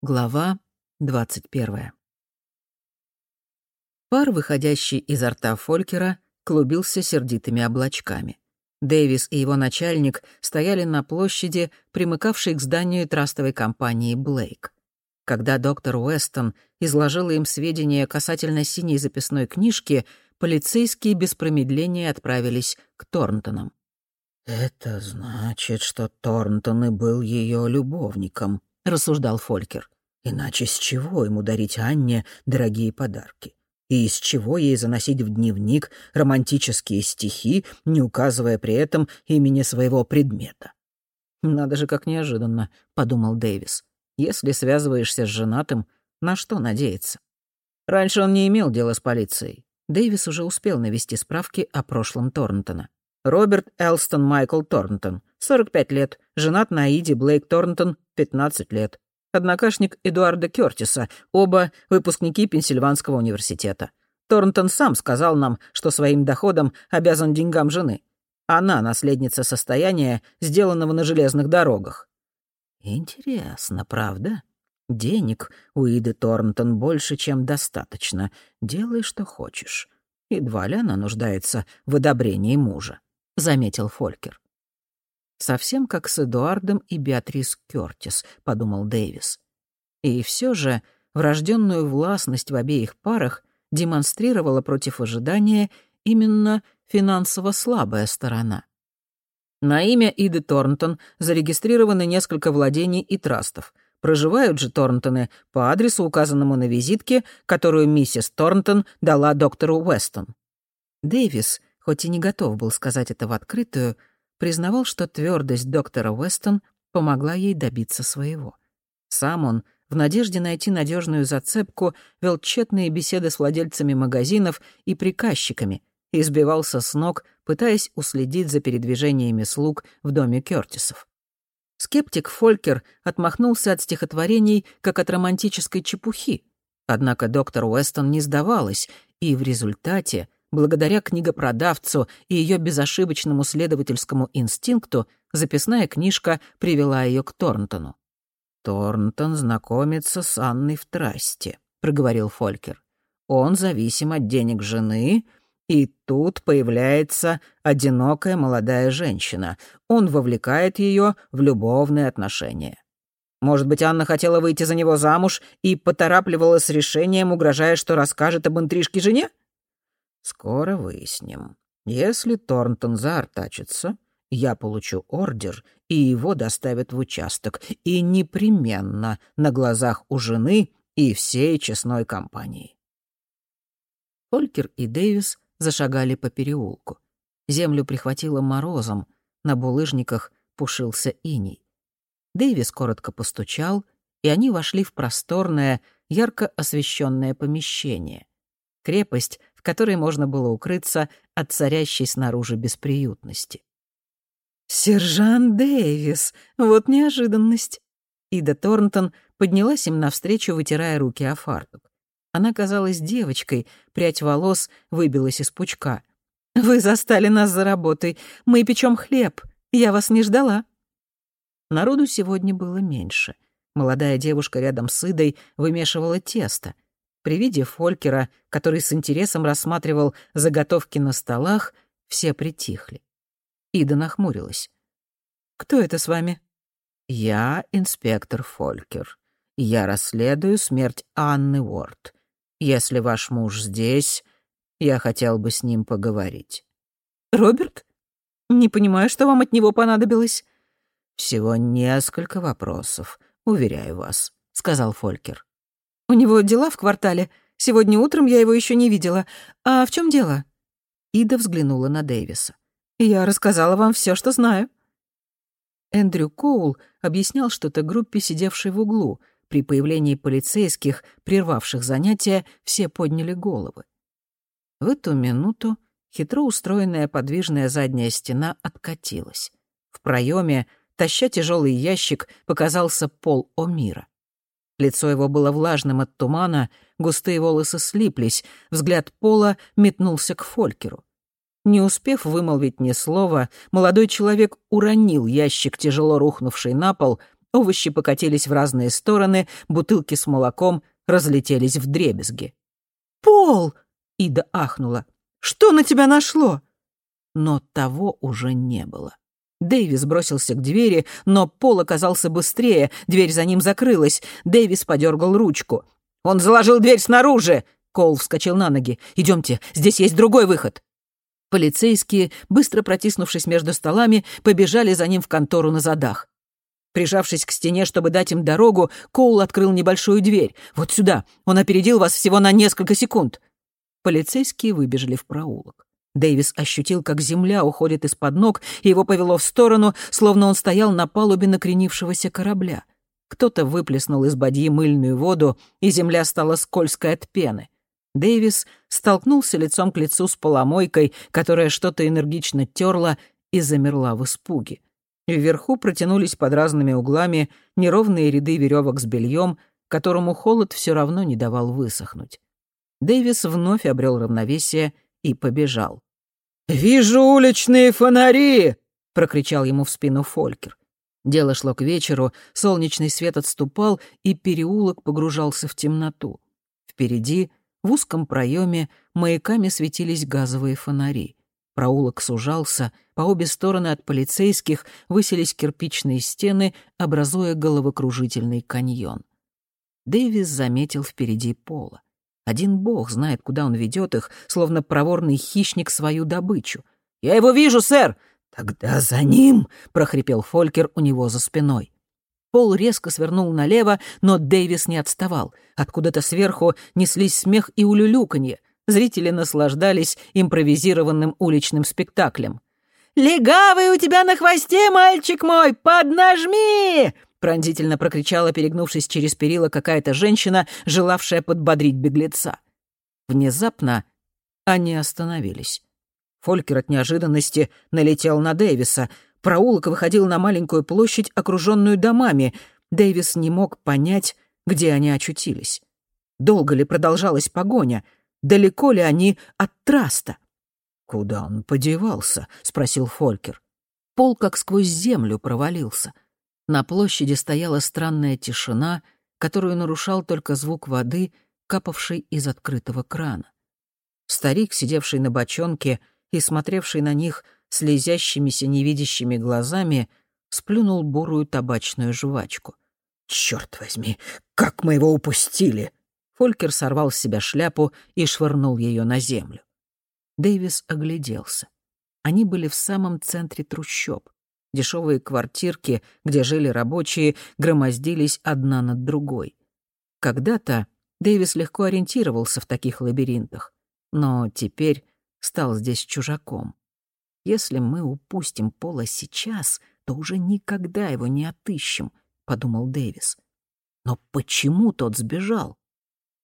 Глава 21. Пар, выходящий изо рта Фолькера, клубился сердитыми облачками. Дэвис и его начальник стояли на площади, примыкавшей к зданию трастовой компании «Блейк». Когда доктор Уэстон изложила им сведения касательно синей записной книжки, полицейские без промедления отправились к Торнтонам. «Это значит, что Торнтон и был ее любовником», — рассуждал Фолькер. «Иначе с чего ему дарить Анне дорогие подарки? И из чего ей заносить в дневник романтические стихи, не указывая при этом имени своего предмета?» «Надо же, как неожиданно», — подумал Дэвис. «Если связываешься с женатым, на что надеяться?» Раньше он не имел дела с полицией. Дэвис уже успел навести справки о прошлом Торнтона. Роберт Элстон Майкл Торнтон, 45 лет, женат на Иди Блейк Торнтон, 15 лет. Однокашник Эдуарда Кёртиса, оба выпускники Пенсильванского университета. Торнтон сам сказал нам, что своим доходом обязан деньгам жены. Она наследница состояния, сделанного на железных дорогах. Интересно, правда? Денег у Иды Торнтон больше, чем достаточно. Делай, что хочешь. Едва ли она нуждается в одобрении мужа, — заметил Фолькер. «Совсем как с Эдуардом и Беатрис Кёртис», — подумал Дэвис. И все же врожденную властность в обеих парах демонстрировала против ожидания именно финансово слабая сторона. На имя Иды Торнтон зарегистрированы несколько владений и трастов. Проживают же Торнтоны по адресу, указанному на визитке, которую миссис Торнтон дала доктору Уэстон. Дэвис, хоть и не готов был сказать это в открытую, признавал, что твердость доктора Уэстон помогла ей добиться своего. Сам он, в надежде найти надежную зацепку, вел тщетные беседы с владельцами магазинов и приказчиками и сбивался с ног, пытаясь уследить за передвижениями слуг в доме Кёртисов. Скептик Фолькер отмахнулся от стихотворений, как от романтической чепухи. Однако доктор Уэстон не сдавалась, и в результате Благодаря книгопродавцу и ее безошибочному следовательскому инстинкту записная книжка привела ее к Торнтону. «Торнтон знакомится с Анной в трасте», — проговорил Фолькер. «Он зависим от денег жены, и тут появляется одинокая молодая женщина. Он вовлекает ее в любовные отношения. Может быть, Анна хотела выйти за него замуж и поторапливала с решением, угрожая, что расскажет об интрижке жене? Скоро выясним. Если Торнтон заортачится, я получу ордер, и его доставят в участок, и непременно на глазах у жены и всей честной компании. Фолькер и Дэвис зашагали по переулку. Землю прихватило морозом, на булыжниках пушился иней. Дэвис коротко постучал, и они вошли в просторное, ярко освещенное помещение. Крепость которой можно было укрыться от царящей снаружи бесприютности. «Сержант Дэвис! Вот неожиданность!» Ида Торнтон поднялась им навстречу, вытирая руки о фартук. Она казалась девочкой, прядь волос выбилась из пучка. «Вы застали нас за работой. Мы печем хлеб. Я вас не ждала». Народу сегодня было меньше. Молодая девушка рядом с Идой вымешивала тесто — при виде Фолькера, который с интересом рассматривал заготовки на столах, все притихли. Ида нахмурилась. «Кто это с вами?» «Я инспектор Фолькер. Я расследую смерть Анны Уорд. Если ваш муж здесь, я хотел бы с ним поговорить». «Роберт? Не понимаю, что вам от него понадобилось». «Всего несколько вопросов, уверяю вас», — сказал Фолькер. У него дела в квартале. Сегодня утром я его еще не видела. А в чем дело?» Ида взглянула на Дэвиса. «Я рассказала вам все, что знаю». Эндрю Коул объяснял что-то группе, сидевшей в углу. При появлении полицейских, прервавших занятия, все подняли головы. В эту минуту хитро устроенная подвижная задняя стена откатилась. В проеме, таща тяжелый ящик, показался пол Омира. Лицо его было влажным от тумана, густые волосы слиплись, взгляд Пола метнулся к Фолькеру. Не успев вымолвить ни слова, молодой человек уронил ящик, тяжело рухнувший на пол, овощи покатились в разные стороны, бутылки с молоком разлетелись в дребезги. «Пол!» — Ида ахнула. «Что на тебя нашло?» Но того уже не было. Дэвис бросился к двери, но Пол оказался быстрее, дверь за ним закрылась. Дэвис подергал ручку. «Он заложил дверь снаружи!» Коул вскочил на ноги. «Идемте, здесь есть другой выход!» Полицейские, быстро протиснувшись между столами, побежали за ним в контору на задах. Прижавшись к стене, чтобы дать им дорогу, Коул открыл небольшую дверь. «Вот сюда! Он опередил вас всего на несколько секунд!» Полицейские выбежали в проулок. Дэвис ощутил, как земля уходит из-под ног, и его повело в сторону, словно он стоял на палубе накренившегося корабля. Кто-то выплеснул из бадьи мыльную воду, и земля стала скользкой от пены. Дэвис столкнулся лицом к лицу с поломойкой, которая что-то энергично терла и замерла в испуге. Вверху протянулись под разными углами неровные ряды веревок с бельем, которому холод все равно не давал высохнуть. Дэвис вновь обрел равновесие и побежал. «Вижу уличные фонари!» — прокричал ему в спину Фолькер. Дело шло к вечеру, солнечный свет отступал, и переулок погружался в темноту. Впереди, в узком проеме, маяками светились газовые фонари. Проулок сужался, по обе стороны от полицейских высились кирпичные стены, образуя головокружительный каньон. Дэвис заметил впереди пола. Один бог знает, куда он ведет их, словно проворный хищник свою добычу. «Я его вижу, сэр!» «Тогда за ним!» — прохрипел Фолькер у него за спиной. Пол резко свернул налево, но Дэвис не отставал. Откуда-то сверху неслись смех и улюлюканье. Зрители наслаждались импровизированным уличным спектаклем. «Легавый у тебя на хвосте, мальчик мой! Поднажми!» Пронзительно прокричала, перегнувшись через перила, какая-то женщина, желавшая подбодрить беглеца. Внезапно они остановились. Фолькер от неожиданности налетел на Дэвиса. Проулок выходил на маленькую площадь, окруженную домами. Дэвис не мог понять, где они очутились. Долго ли продолжалась погоня? Далеко ли они от траста? «Куда он подевался?» — спросил Фолькер. Пол как сквозь землю провалился — на площади стояла странная тишина, которую нарушал только звук воды, капавшей из открытого крана. Старик, сидевший на бочонке и смотревший на них слезящимися невидящими глазами, сплюнул бурую табачную жвачку. «Чёрт возьми, как мы его упустили!» Фолькер сорвал с себя шляпу и швырнул ее на землю. Дэвис огляделся. Они были в самом центре трущоб. Дешевые квартирки, где жили рабочие, громоздились одна над другой. Когда-то Дэвис легко ориентировался в таких лабиринтах, но теперь стал здесь чужаком. Если мы упустим Пола сейчас, то уже никогда его не отыщем, — подумал Дэвис. Но почему тот сбежал?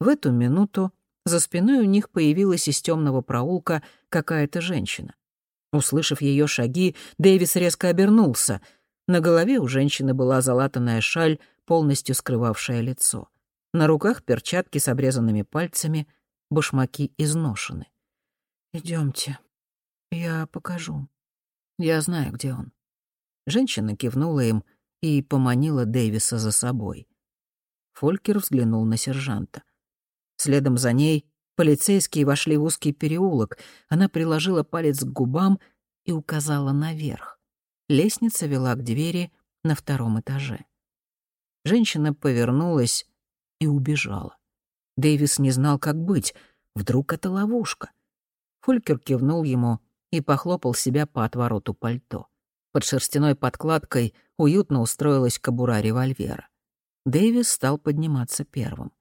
В эту минуту за спиной у них появилась из темного проулка какая-то женщина. Услышав ее шаги, Дэвис резко обернулся. На голове у женщины была залатанная шаль, полностью скрывавшая лицо. На руках перчатки с обрезанными пальцами, башмаки изношены. Идемте, я покажу. Я знаю, где он». Женщина кивнула им и поманила Дэвиса за собой. Фолькер взглянул на сержанта. Следом за ней Полицейские вошли в узкий переулок. Она приложила палец к губам и указала наверх. Лестница вела к двери на втором этаже. Женщина повернулась и убежала. Дэвис не знал, как быть. Вдруг это ловушка? Фолькер кивнул ему и похлопал себя по отвороту пальто. Под шерстяной подкладкой уютно устроилась кобура револьвера. Дэвис стал подниматься первым.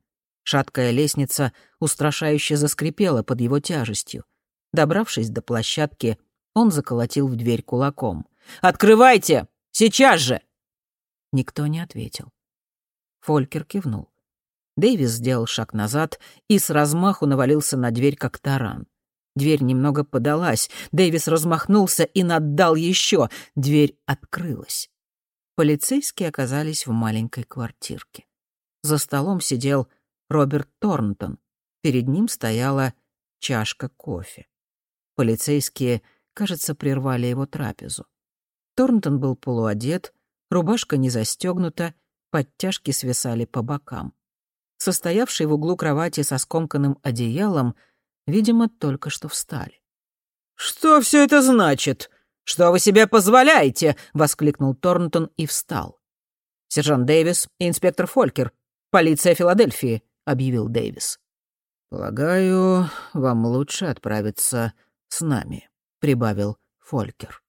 Шаткая лестница устрашающе заскрипела под его тяжестью. Добравшись до площадки, он заколотил в дверь кулаком. «Открывайте! Сейчас же!» Никто не ответил. Фолькер кивнул. Дэвис сделал шаг назад и с размаху навалился на дверь, как таран. Дверь немного подалась. Дэвис размахнулся и наддал еще. Дверь открылась. Полицейские оказались в маленькой квартирке. За столом сидел Роберт Торнтон. Перед ним стояла чашка кофе. Полицейские, кажется, прервали его трапезу. Торнтон был полуодет, рубашка не застегнута, подтяжки свисали по бокам. Состоявший в углу кровати со скомканным одеялом, видимо, только что встали. «Что все это значит? Что вы себе позволяете?» — воскликнул Торнтон и встал. «Сержант Дэвис и инспектор Фолькер, полиция Филадельфии», — объявил Дэвис. «Полагаю, вам лучше отправиться с нами», — прибавил Фолькер.